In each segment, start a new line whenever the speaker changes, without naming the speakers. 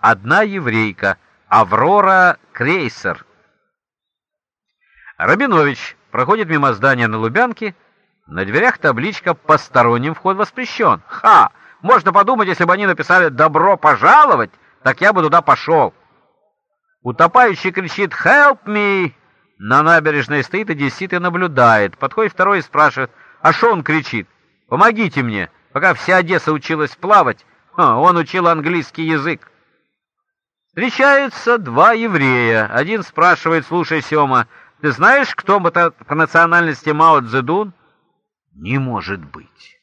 одна еврейка, Аврора Крейсер. Рабинович проходит мимо здания на Лубянке, на дверях табличка «Посторонним вход воспрещен». Ха! Можно подумать, если бы они написали «Добро пожаловать», так я бы туда пошел. Утопающий кричит «Help me!» На набережной стоит одессит и наблюдает. Подходит второй и спрашивает «А что он кричит? Помогите мне!» Пока вся Одесса училась плавать, он учил английский язык. Встречаются два еврея. Один спрашивает, слушай, Сема, ты знаешь, кто по национальности Мао Цзэдун? Не может быть.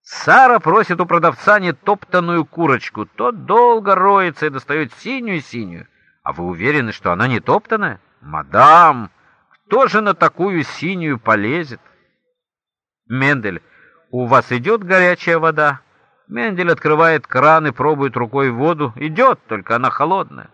Сара просит у продавца нетоптанную курочку. Тот долго роется и достает синюю-синюю. А вы уверены, что она не топтанная? Мадам, кто же на такую синюю полезет? Мендель, у вас идет горячая вода? Мендель открывает кран и пробует рукой воду. Идет, только она холодная.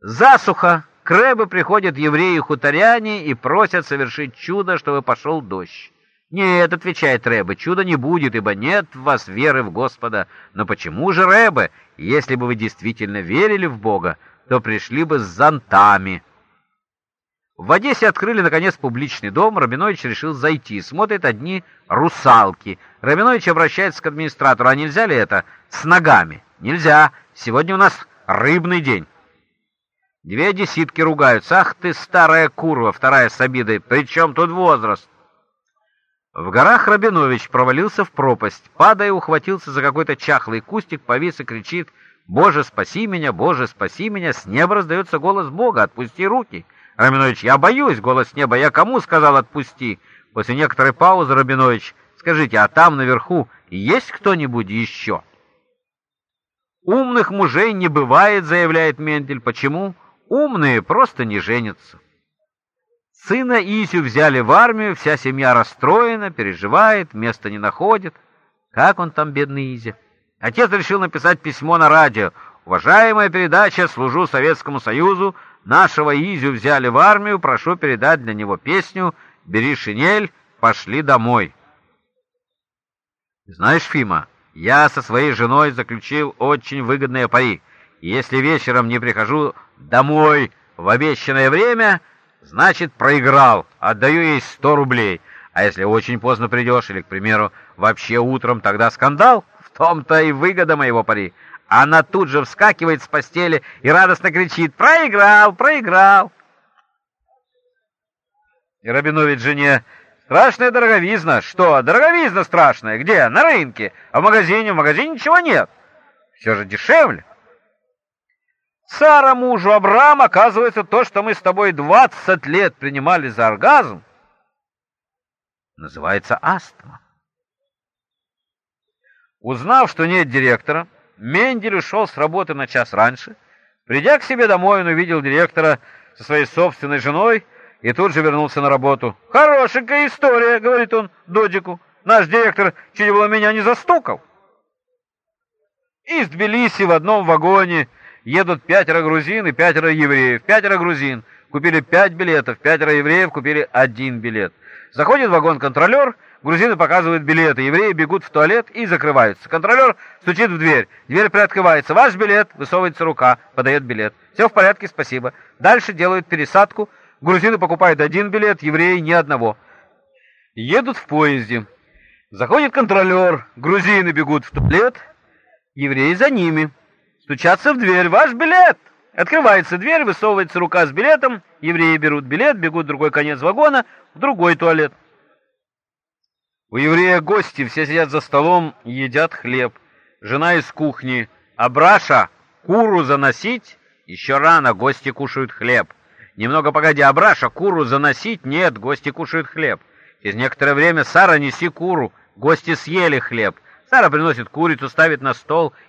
Засуха. К Рэбе приходят евреи-хуторяне и просят совершить чудо, чтобы пошел дождь. «Нет», — отвечает Рэбе, — «чуда не будет, ибо нет в вас веры в Господа. Но почему же, Рэбе, если бы вы действительно верили в Бога, то пришли бы с зонтами?» В Одессе открыли, наконец, публичный дом. Рабинович решил зайти. Смотрит одни русалки. Рабинович обращается к администратору. «А нельзя ли это с ногами?» «Нельзя. Сегодня у нас рыбный день». Две десятки ругаются. «Ах ты, старая курва!» Вторая с обидой. «При чем тут возраст?» В горах Рабинович провалился в пропасть. Падая, ухватился за какой-то чахлый кустик, повис и кричит «Боже, спаси меня! Боже, спаси меня!» С неба раздается голос Бога «Отпусти руки!» Рабинович «Я боюсь!» Голос неба «Я кому сказал отпусти?» После некоторой паузы Рабинович «Скажите, а там наверху есть кто-нибудь еще?» «Умных мужей не бывает», — заявляет Мендель. «Почему?» Умные просто не женятся. Сына Изю взяли в армию, вся семья расстроена, переживает, места не находит. Как он там, бедный Изя? Отец решил написать письмо на радио. «Уважаемая передача, служу Советскому Союзу, нашего Изю взяли в армию, прошу передать для него песню «Бери шинель, пошли домой». Знаешь, Фима, я со своей женой заключил очень выгодное пари. Если вечером не прихожу домой в обещанное время, значит, проиграл, отдаю ей сто рублей. А если очень поздно придешь, или, к примеру, вообще утром, тогда скандал. В том-то и выгода моего пари. Она тут же вскакивает с постели и радостно кричит «Проиграл! Проиграл!» И Рабинович жене «Страшная дороговизна!» «Что, дороговизна страшная? Где? На рынке. А в магазине? В магазине ничего нет. Все же дешевле». Сара мужу Абрам, оказывается, то, что мы с тобой двадцать лет принимали за оргазм, называется астма. Узнав, что нет директора, Мендель ушел с работы на час раньше. Придя к себе домой, он увидел директора со своей собственной женой и тут же вернулся на работу. «Хорошенькая история», — говорит он Додику. «Наш директор чуть было меня не застукал». Из Тбилиси в одном вагоне едут пятеро грузин и пятеро евреев. Пятеро грузин купили пять билетов, пятеро евреев купили один билет. Заходит вагон контролер, грузины показывают билеты, евреи бегут в туалет и закрываются. Контролер стучит в дверь, дверь приоткрывается. Ваш билет, высовывается рука, подает билет. Все в порядке, спасибо. Дальше делают пересадку. Грузины покупают один билет, евреи ни одного. Едут в поезде. Заходит контролер, грузины бегут в туалет, евреи за ними. Стучаться в дверь. Ваш билет! Открывается дверь, высовывается рука с билетом. Евреи берут билет, бегут в другой конец вагона, в другой туалет. У еврея гости, все сидят за столом, едят хлеб. Жена из кухни. Абраша, куру заносить? Еще рано, гости кушают хлеб. Немного погоди, Абраша, куру заносить? Нет, гости кушают хлеб. Через некоторое время Сара, неси куру. Гости съели хлеб. Сара приносит курицу, ставит на стол